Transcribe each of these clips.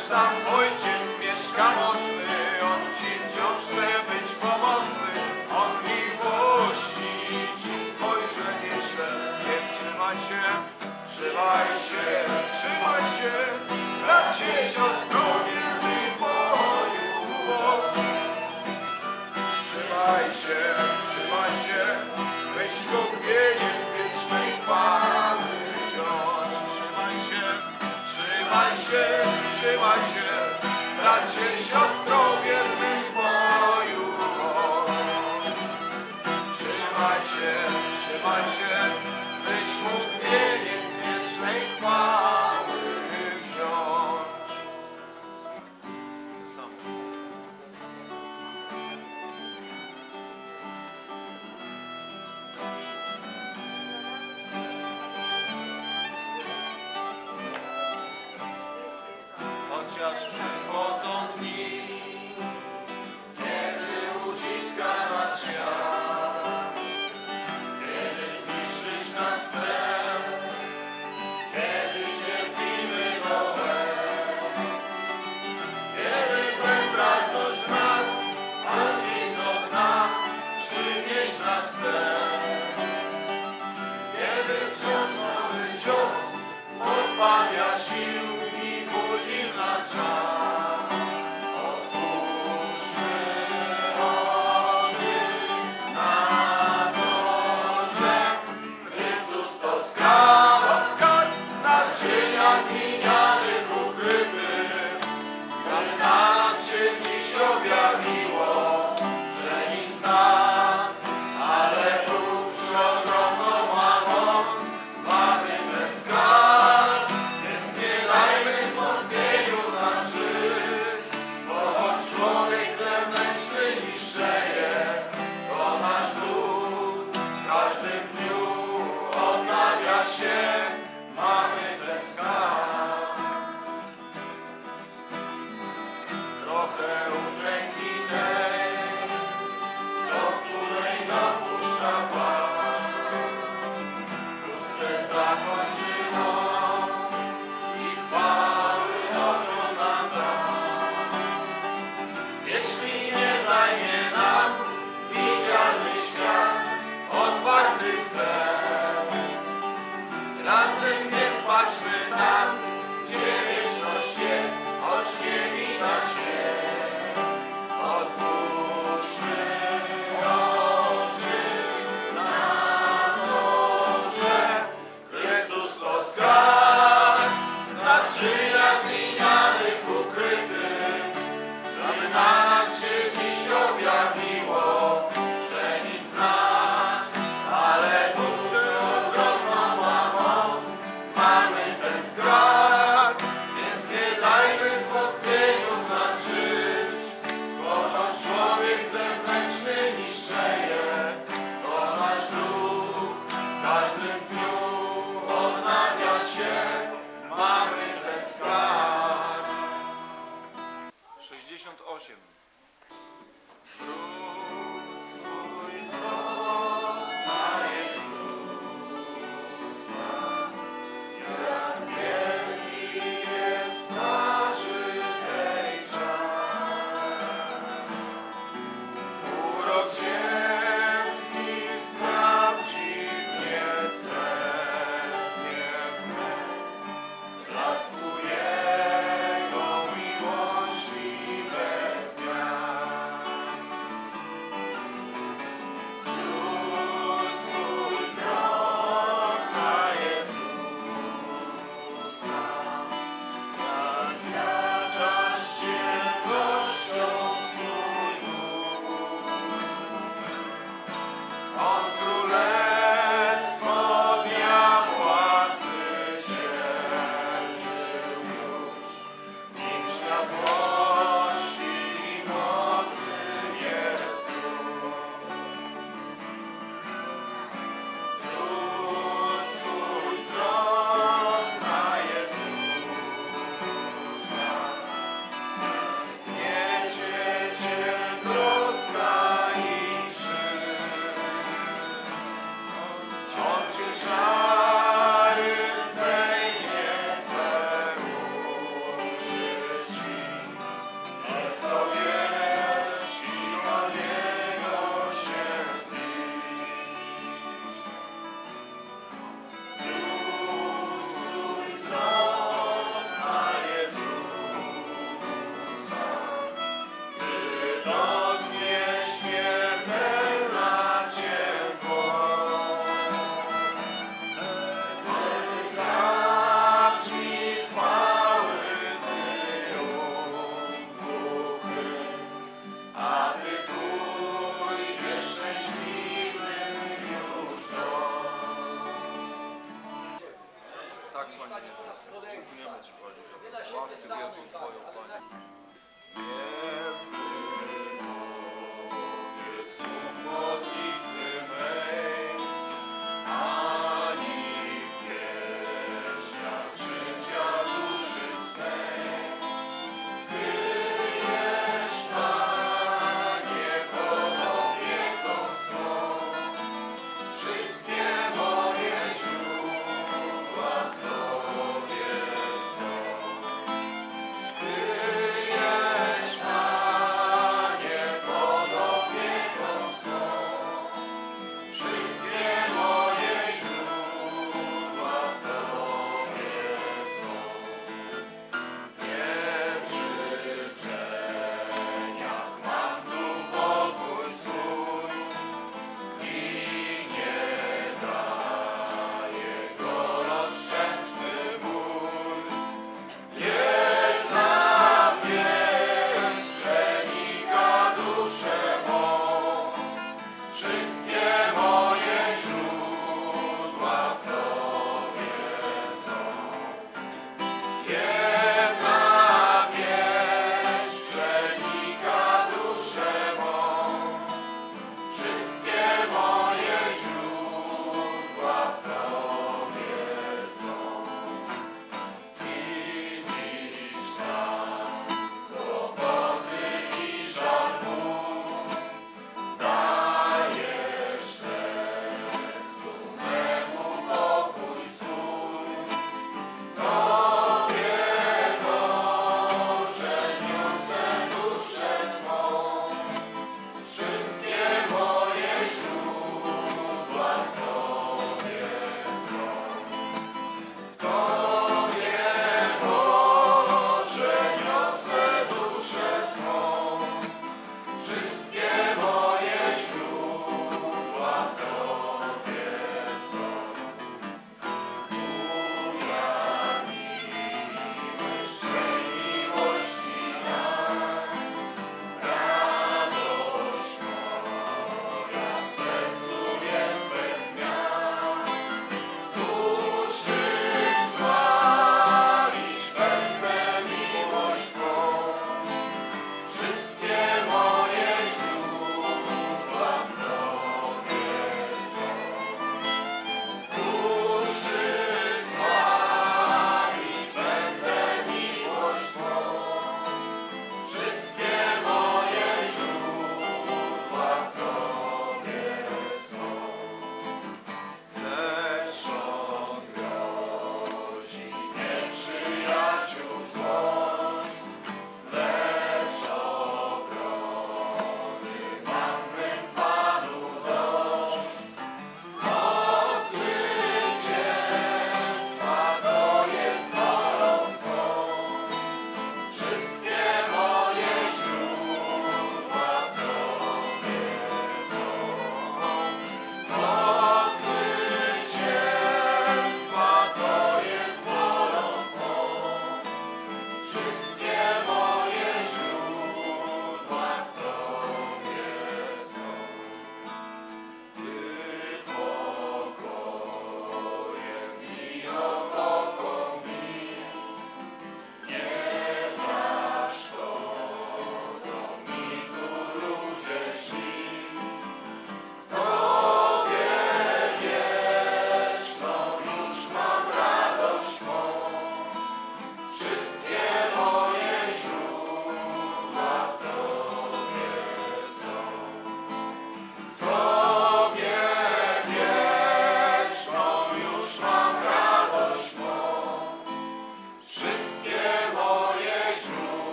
Nasz tam ojciec mieszka mocny, on ci wciąż chce być pomocny. On miłości ci spojrzenie śle, więc trzymaj się, trzymaj się, trzymaj się, bracie, siostro, wielki moju. Trzymaj się, trzymaj się, weź kąpieniec wiecznej Pany wciąż. Trzymaj się, trzymaj się trzymaj się, bracie, siostro,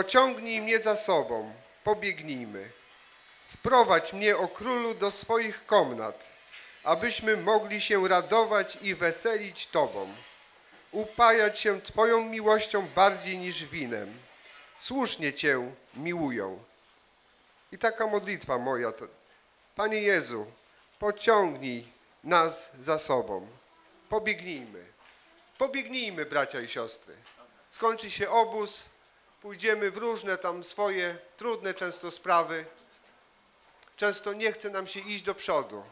Pociągnij mnie za sobą, pobiegnijmy. Wprowadź mnie, o królu, do swoich komnat, abyśmy mogli się radować i weselić Tobą, upajać się Twoją miłością bardziej niż winem. Słusznie Cię miłują. I taka modlitwa moja. Panie Jezu, pociągnij nas za sobą. Pobiegnijmy. Pobiegnijmy, bracia i siostry. Skończy się obóz, pójdziemy w różne tam swoje trudne często sprawy. Często nie chce nam się iść do przodu.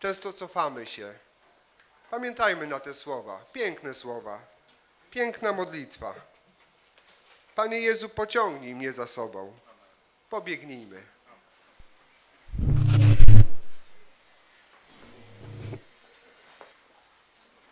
Często cofamy się. Pamiętajmy na te słowa, piękne słowa, piękna modlitwa. Panie Jezu, pociągnij mnie za sobą. Pobiegnijmy.